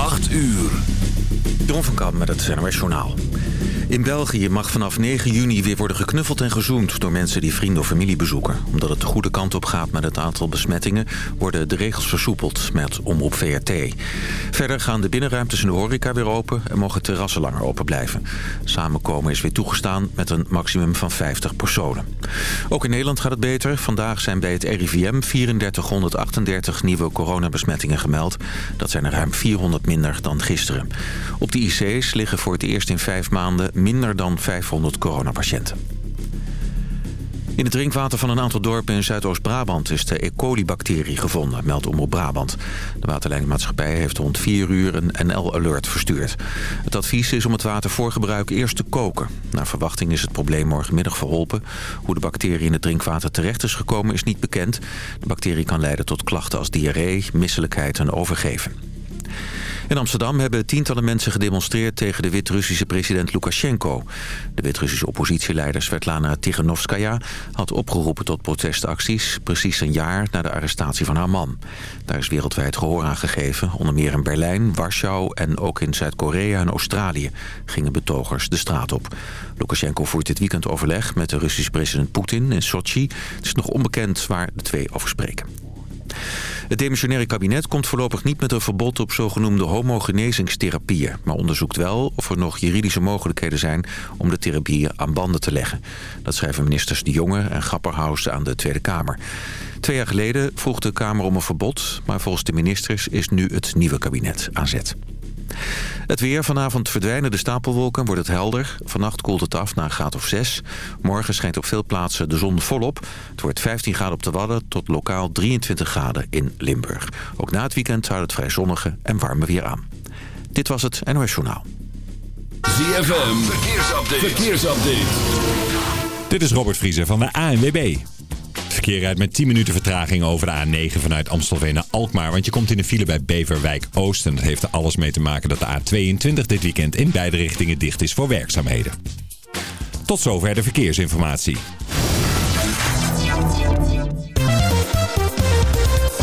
8 uur. Jeroen van Kamp met het NOS Journaal. In België mag vanaf 9 juni weer worden geknuffeld en gezoend... door mensen die vrienden of familie bezoeken. Omdat het de goede kant op gaat met het aantal besmettingen... worden de regels versoepeld met Omroep VRT. Verder gaan de binnenruimtes in de horeca weer open... en mogen terrassen langer open blijven. Samenkomen is weer toegestaan met een maximum van 50 personen. Ook in Nederland gaat het beter. Vandaag zijn bij het RIVM 3438 nieuwe coronabesmettingen gemeld. Dat zijn er ruim 400 minder dan gisteren. Op IC's liggen voor het eerst in vijf maanden minder dan 500 coronapatiënten. In het drinkwater van een aantal dorpen in Zuidoost-Brabant is de E. coli-bacterie gevonden, meldt Omroep Brabant. De waterlijnmaatschappij heeft rond 4 uur een NL-alert verstuurd. Het advies is om het water voor gebruik eerst te koken. Naar verwachting is het probleem morgenmiddag verholpen. Hoe de bacterie in het drinkwater terecht is gekomen is niet bekend. De bacterie kan leiden tot klachten als diarree, misselijkheid en overgeven. In Amsterdam hebben tientallen mensen gedemonstreerd tegen de Wit-Russische president Lukashenko. De Wit-Russische oppositieleider Svetlana Tiganovskaya had opgeroepen tot protestacties... precies een jaar na de arrestatie van haar man. Daar is wereldwijd gehoor aan gegeven. Onder meer in Berlijn, Warschau en ook in Zuid-Korea en Australië gingen betogers de straat op. Lukashenko voert dit weekend overleg met de Russische president Poetin in Sochi. Het is nog onbekend waar de twee over spreken. Het demissionaire kabinet komt voorlopig niet met een verbod op zogenoemde homogenezingstherapieën, maar onderzoekt wel of er nog juridische mogelijkheden zijn om de therapieën aan banden te leggen. Dat schrijven ministers De Jonge en Grapperhaus aan de Tweede Kamer. Twee jaar geleden vroeg de Kamer om een verbod, maar volgens de ministers is nu het nieuwe kabinet aan zet. Het weer. Vanavond verdwijnen de stapelwolken, wordt het helder. Vannacht koelt het af naar een graad of 6. Morgen schijnt op veel plaatsen de zon volop. Het wordt 15 graden op de Wadden tot lokaal 23 graden in Limburg. Ook na het weekend houdt het vrij zonnige en warme weer aan. Dit was het NOS Journaal. ZFM. Verkeersupdate. Verkeersupdate. Dit is Robert Vriezer van de ANWB. Verkeer rijdt met 10 minuten vertraging over de A9 vanuit Amstelveen naar Alkmaar. Want je komt in de file bij Beverwijk Oost. En dat heeft er alles mee te maken dat de A22 dit weekend in beide richtingen dicht is voor werkzaamheden. Tot zover de verkeersinformatie.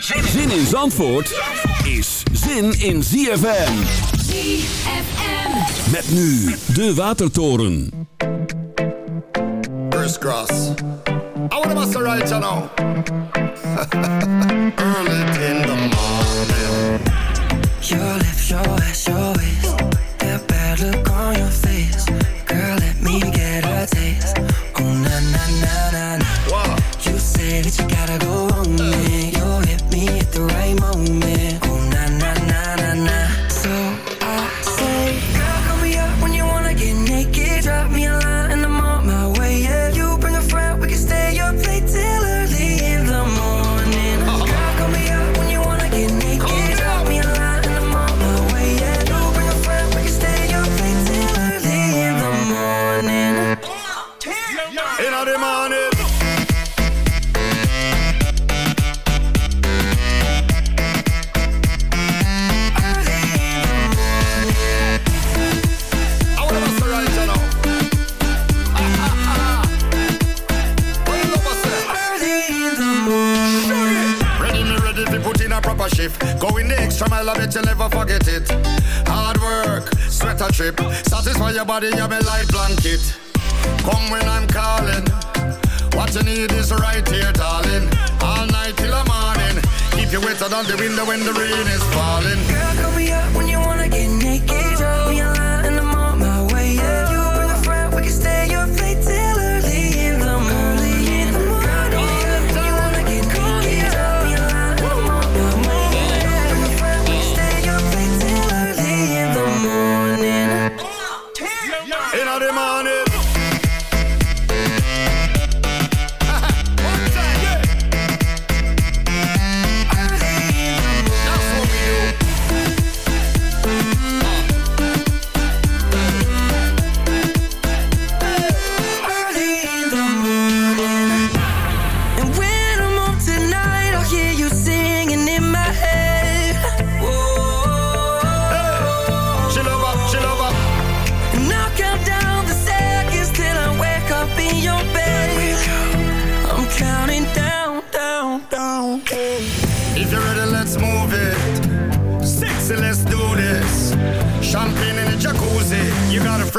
Zin in Zandvoort is zin in ZFM. ZFM. Met nu de Watertoren. First cross. I want to right you know. Early in the morning. Your lips, your ass, your.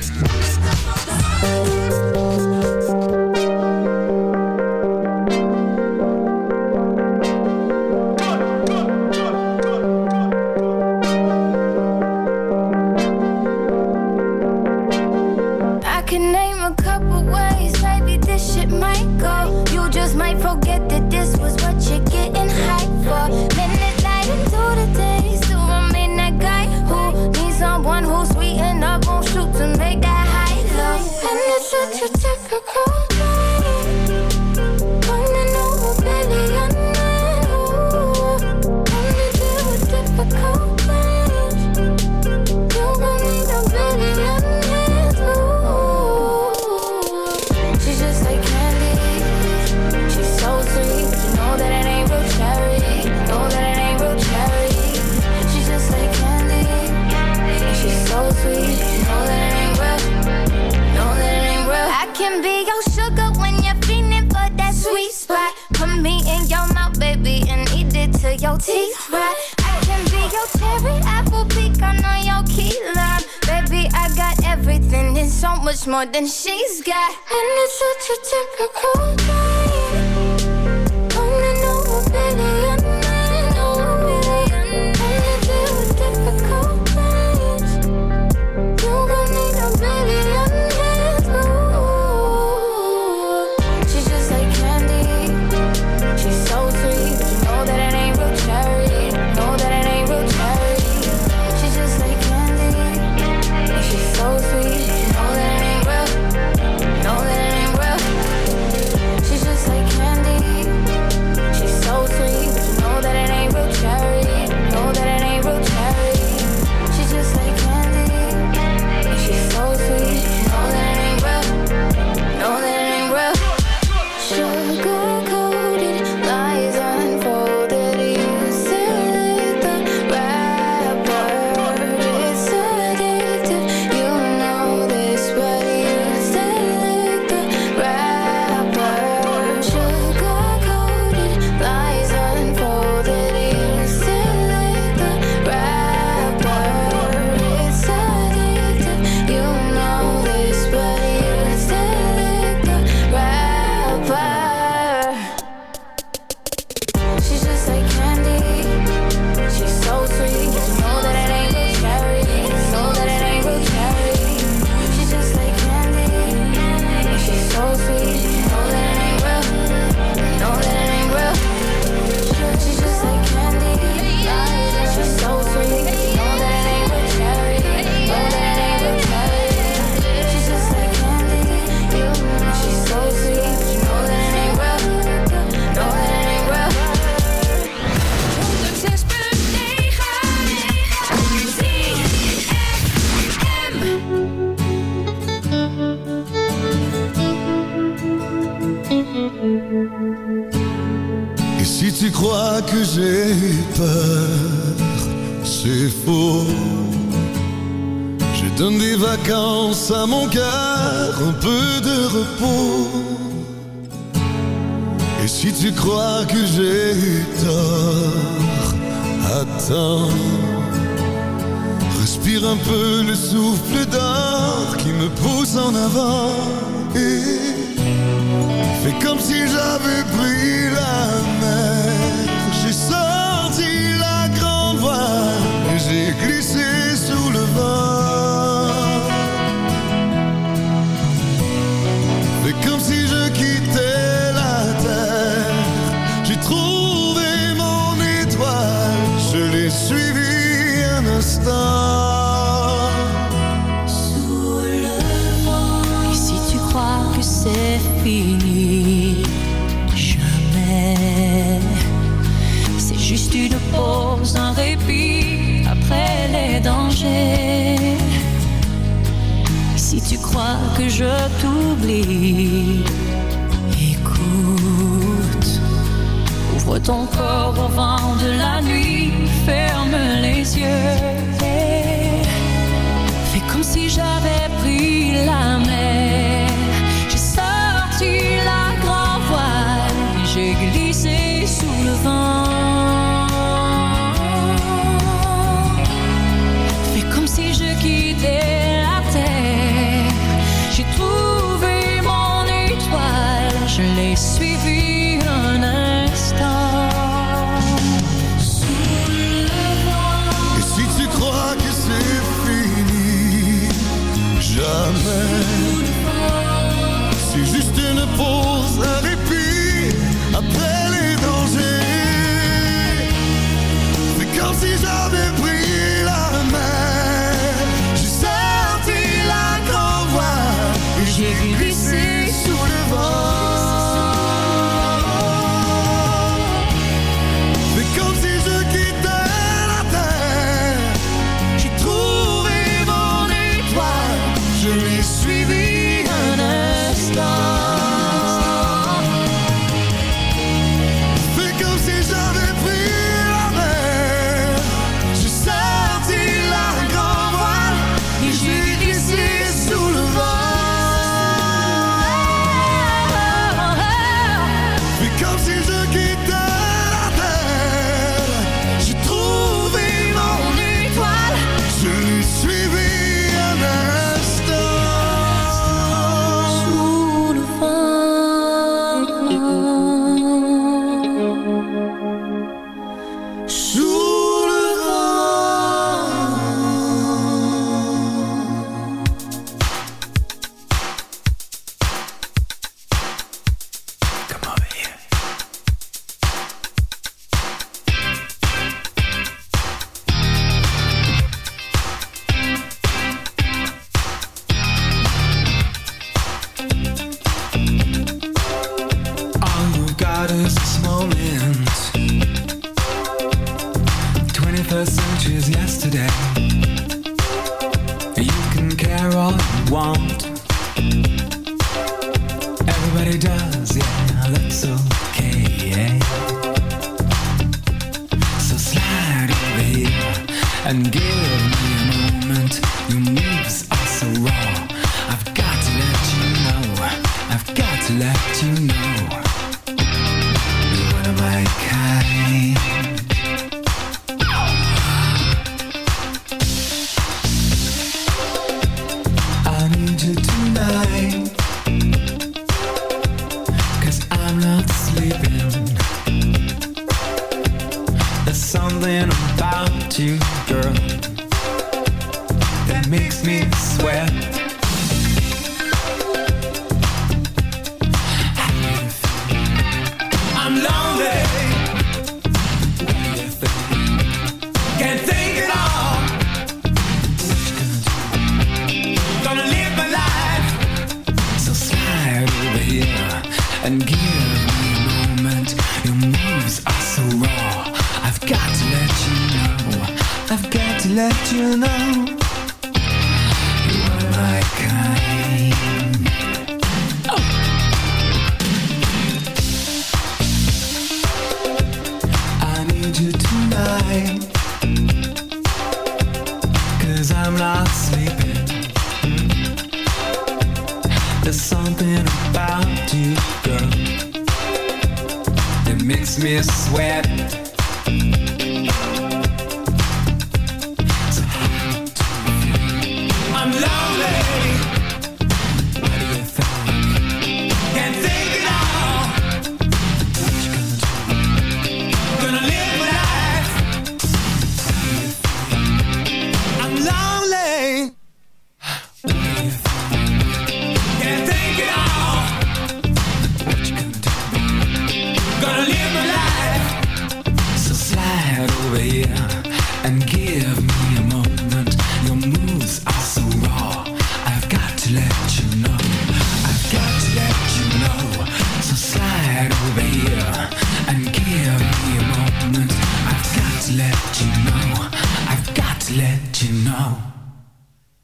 Yeah. en avant. Et fais comme si j'avais pris la je t'oublie. Écoute, ouvre ton corps au vent de la nuit, ferme les yeux.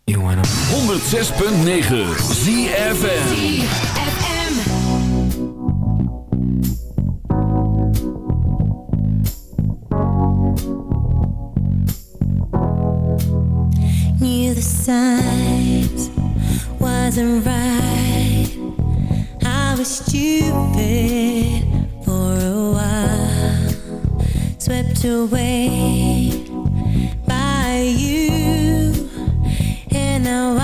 106.9 ZFN knew the signs wasn't right. I was stupid for a while, swept away know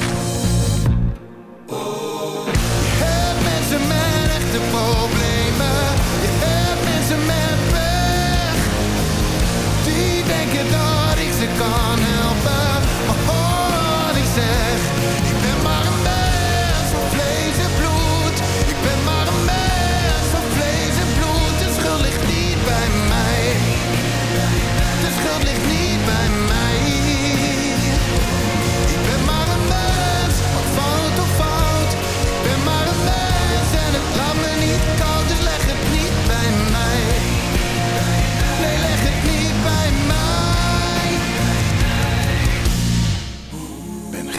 Dat ik ze kan helpen. Maar hoor wat ik zeg.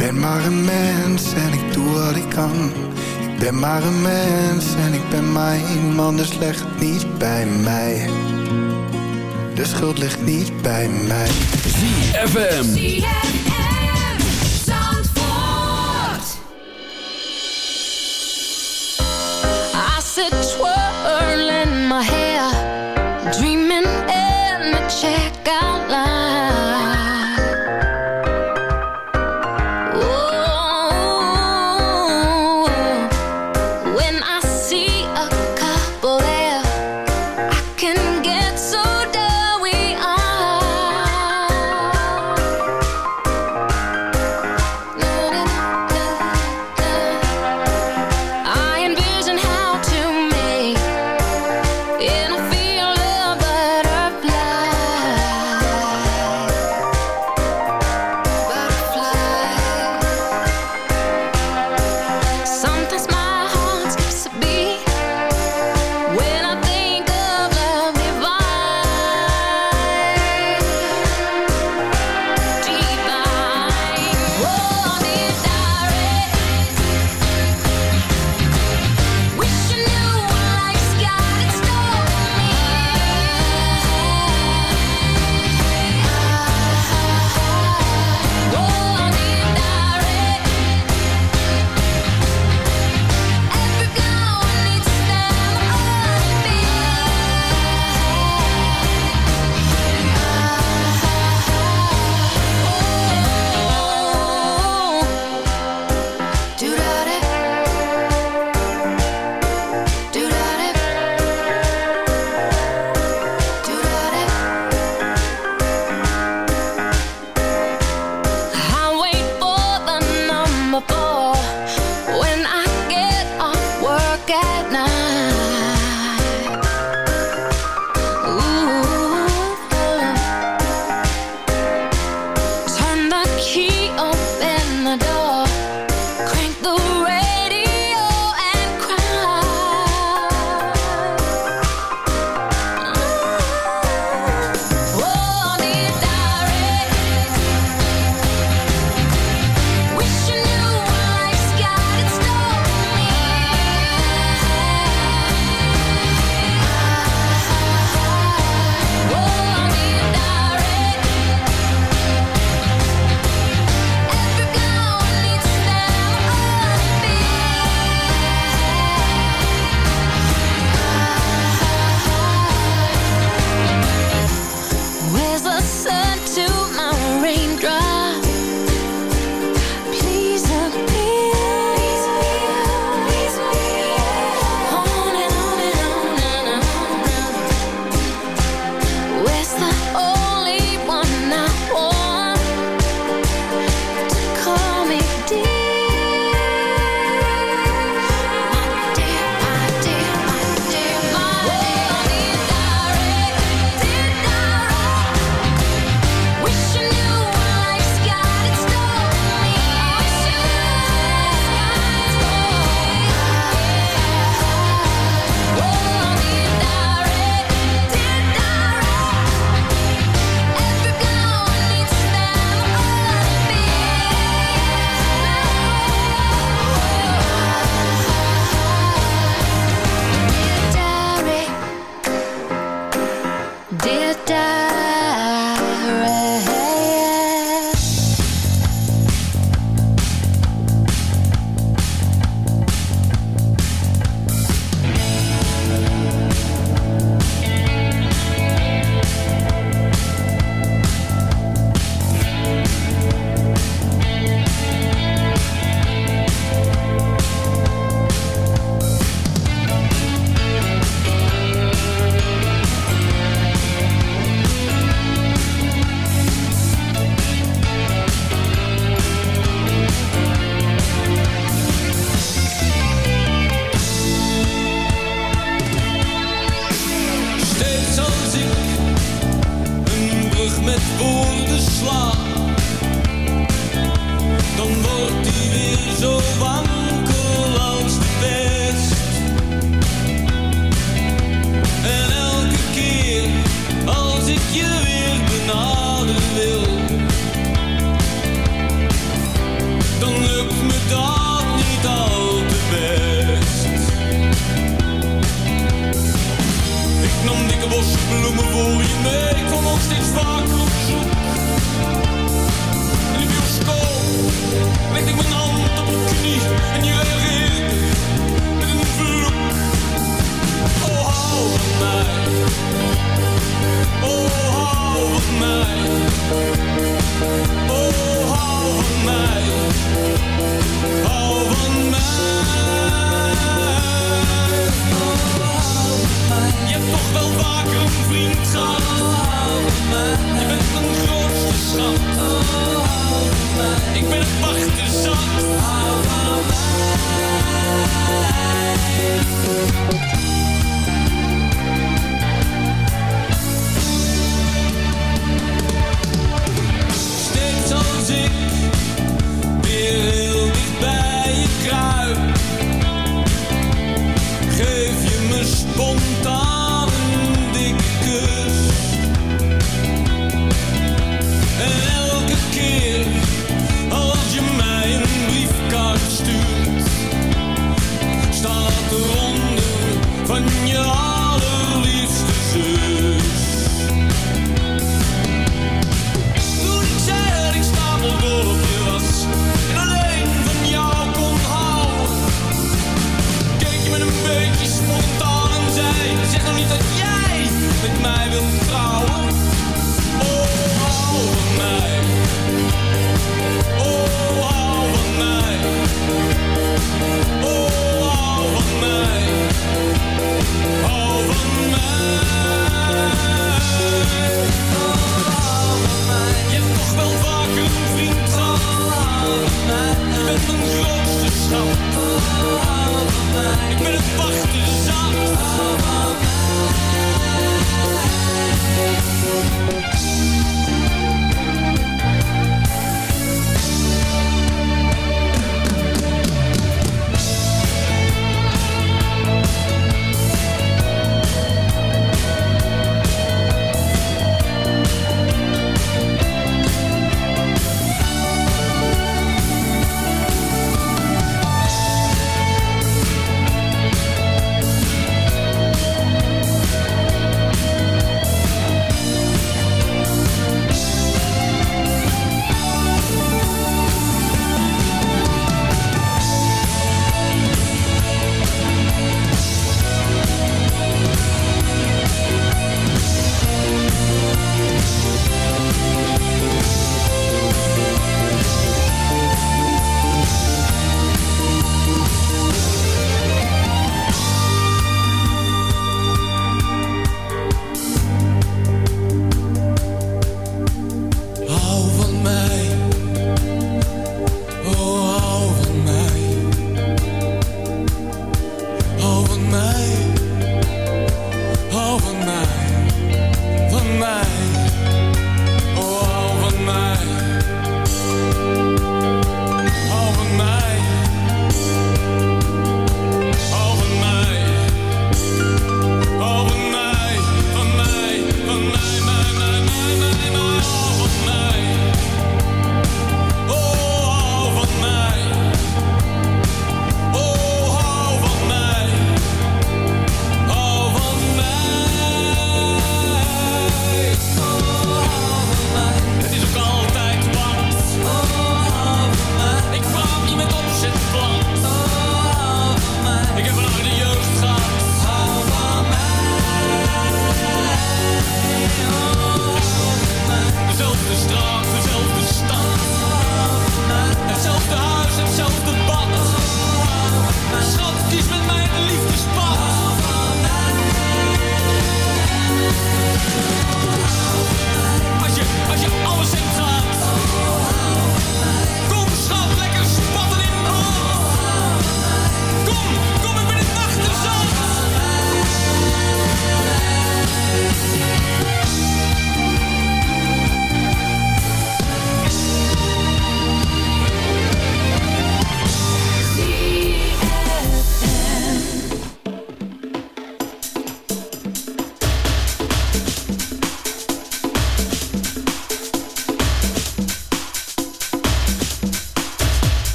Ik ben maar een mens en ik doe wat ik kan. Ik ben maar een mens en ik ben maar iemand, dus leg het niet bij mij. De schuld ligt niet bij mij. ZFM.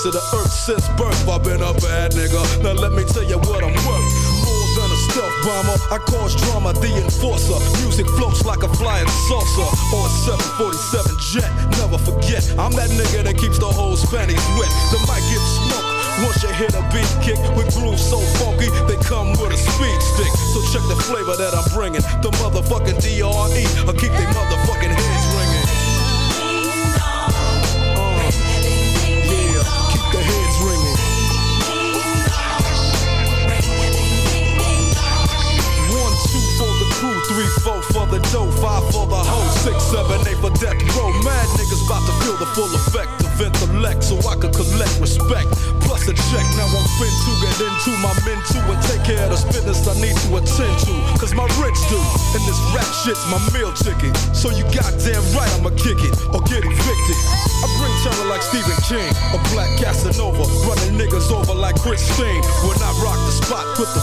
Face of the earth since birth. I've been a bad nigga. Now let me tell you what I'm worth. More than a stealth bomber, I cause drama, the enforcer. Music floats like a flying saucer or a 747 jet. Never forget, I'm that nigga that keeps the whole panties wet. The mic gets smoked. Once you hit a beat kick with grooves so funky, they come with a speed stick. So check the flavor that I'm bringing. The motherfucking DRE, I keep they motherfucking heads ringing. Three, four for the dough, five for the hoe, six, seven, eight for death row. Mad niggas about to feel the full effect of intellect, so I could collect respect. Plus a check, now I'm fin to get into my men too and take care of this business I need to attend to. Cause my rich do, and this rap shit's my meal ticket. So you goddamn right I'ma kick it or get evicted. I bring terror like Stephen King, a black Casanova, running niggas over like Christine. When I rock the spot with the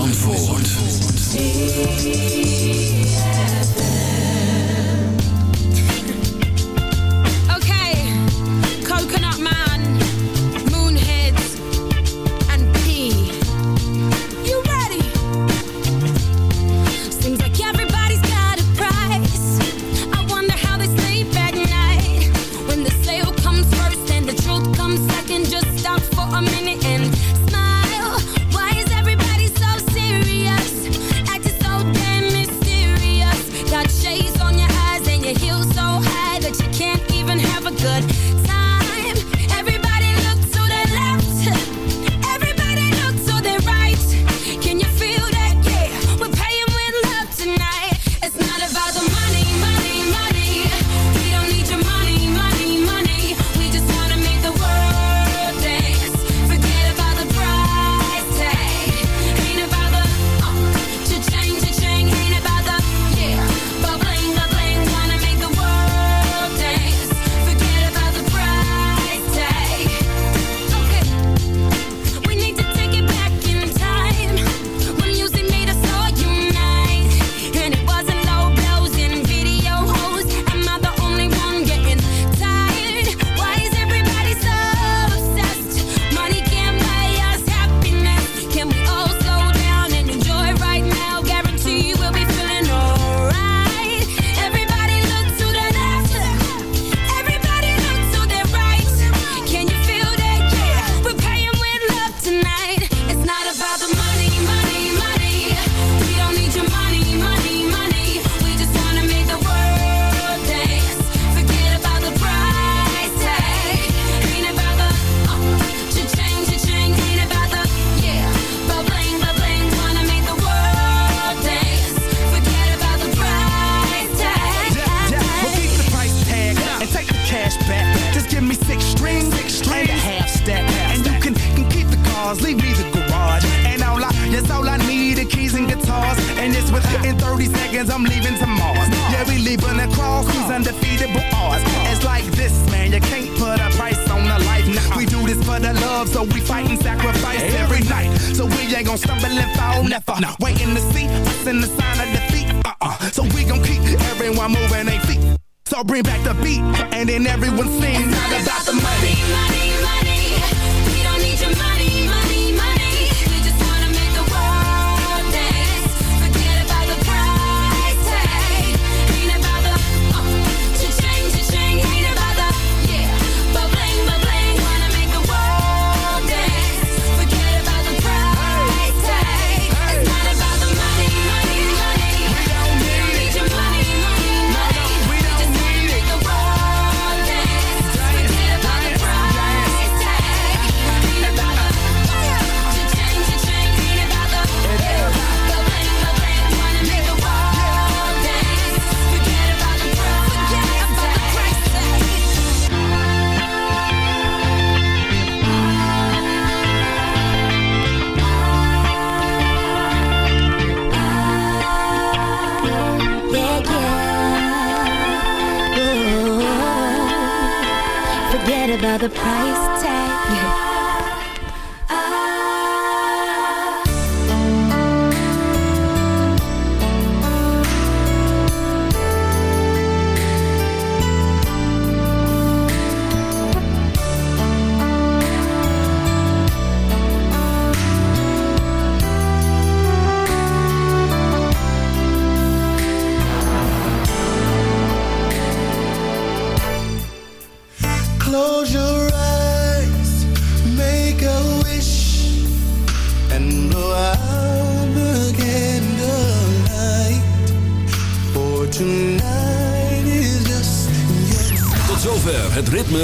Zandvoort.